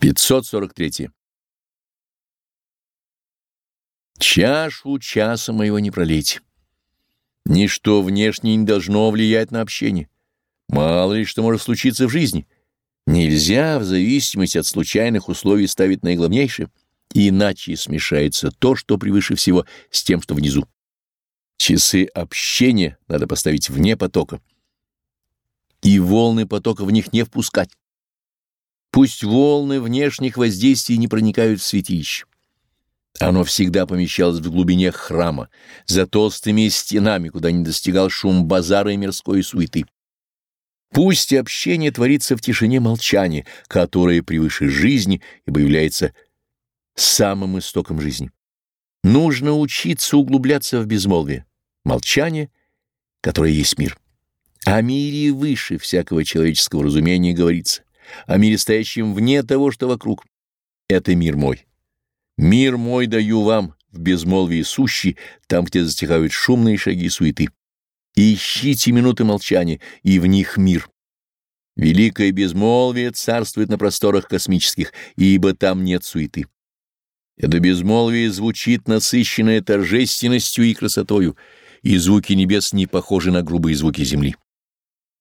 543. Чашу часа моего не пролить. Ничто внешнее не должно влиять на общение. Мало ли что может случиться в жизни. Нельзя в зависимости от случайных условий ставить наиглавнейшее, иначе смешается то, что превыше всего, с тем, что внизу. Часы общения надо поставить вне потока, и волны потока в них не впускать. Пусть волны внешних воздействий не проникают в святилище. Оно всегда помещалось в глубине храма, за толстыми стенами, куда не достигал шум базара и мирской суеты. Пусть общение творится в тишине молчания, которое превыше жизни, ибо является самым истоком жизни. Нужно учиться углубляться в безмолвие, молчание, которое есть мир. О мире выше всякого человеческого разумения говорится о мире, стоящем вне того, что вокруг. Это мир мой. Мир мой даю вам в безмолвии сущий, там, где затихают шумные шаги суеты. ищите минуты молчания, и в них мир. Великое безмолвие царствует на просторах космических, ибо там нет суеты. Это безмолвие звучит насыщенное торжественностью и красотою, и звуки небес не похожи на грубые звуки земли.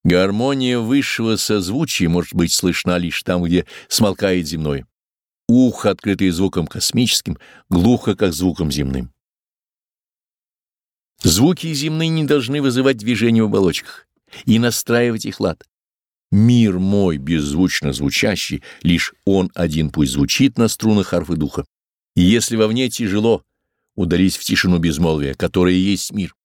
Гармония высшего созвучия может быть слышна лишь там, где смолкает земное. Ухо, открытое звуком космическим, глухо, как звуком земным. Звуки земные не должны вызывать движение в оболочках и настраивать их лад. Мир мой, беззвучно звучащий, лишь он один пусть звучит на струнах арфы духа. И если вовне тяжело, ударить в тишину безмолвия, которая есть мир.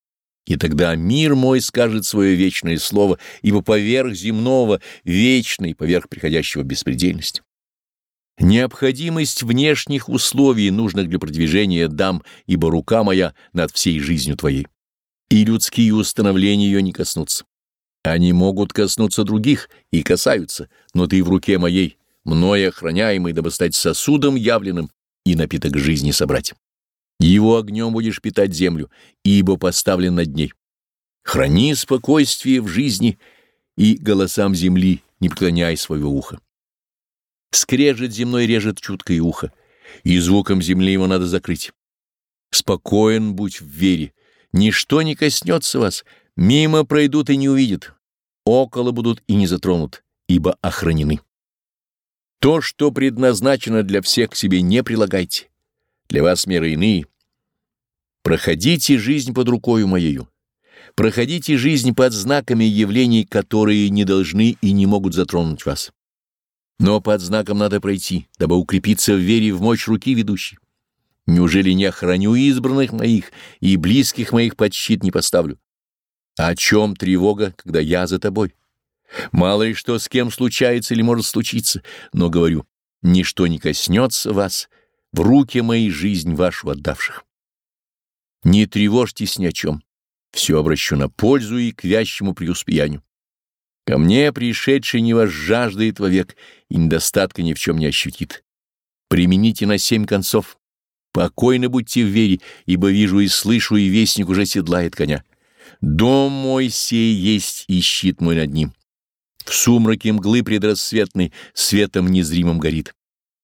И тогда мир мой скажет свое вечное слово, ибо поверх земного вечный, поверх приходящего беспредельность. Необходимость внешних условий, нужных для продвижения, дам, ибо рука моя над всей жизнью твоей. И людские установления ее не коснутся. Они могут коснуться других и касаются, но ты в руке моей, мной охраняемый, дабы стать сосудом явленным и напиток жизни собрать. Его огнем будешь питать землю, ибо поставлен над ней. Храни спокойствие в жизни и голосам земли не преклоняй своего уха. Скрежет земной режет чуткое ухо, и звуком земли его надо закрыть. Спокоен будь в вере, ничто не коснется вас, мимо пройдут и не увидят, около будут и не затронут, ибо охранены. То, что предназначено для всех, к себе не прилагайте. Для вас меры иные. Проходите жизнь под рукою моею. Проходите жизнь под знаками явлений, которые не должны и не могут затронуть вас. Но под знаком надо пройти, дабы укрепиться в вере в мощь руки ведущей. Неужели не охраню избранных моих и близких моих под щит не поставлю? О чем тревога, когда я за тобой? Мало ли что с кем случается или может случиться, но говорю, ничто не коснется вас, в руки моей жизнь вашу отдавших. Не тревожьтесь ни о чем, все обращу на пользу и к вящему преуспеянию. Ко мне пришедший не вас жаждает вовек и недостатка ни в чем не ощутит. Примените на семь концов. Покойно будьте в вере, ибо вижу и слышу, и вестник уже седлает коня. Дом мой сей есть и щит мой над ним. В сумраке мглы предрассветной светом незримым горит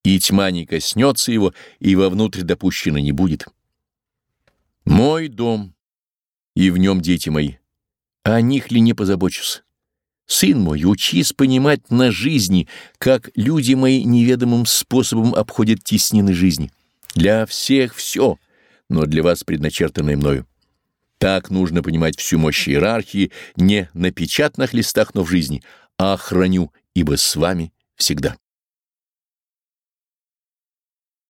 и тьма не коснется его, и вовнутрь допущено не будет. Мой дом, и в нем дети мои, о них ли не позабочусь? Сын мой, учись понимать на жизни, как люди мои неведомым способом обходят теснины жизни. Для всех все, но для вас предначертанное мною. Так нужно понимать всю мощь иерархии не на печатных листах, но в жизни, а храню, ибо с вами всегда.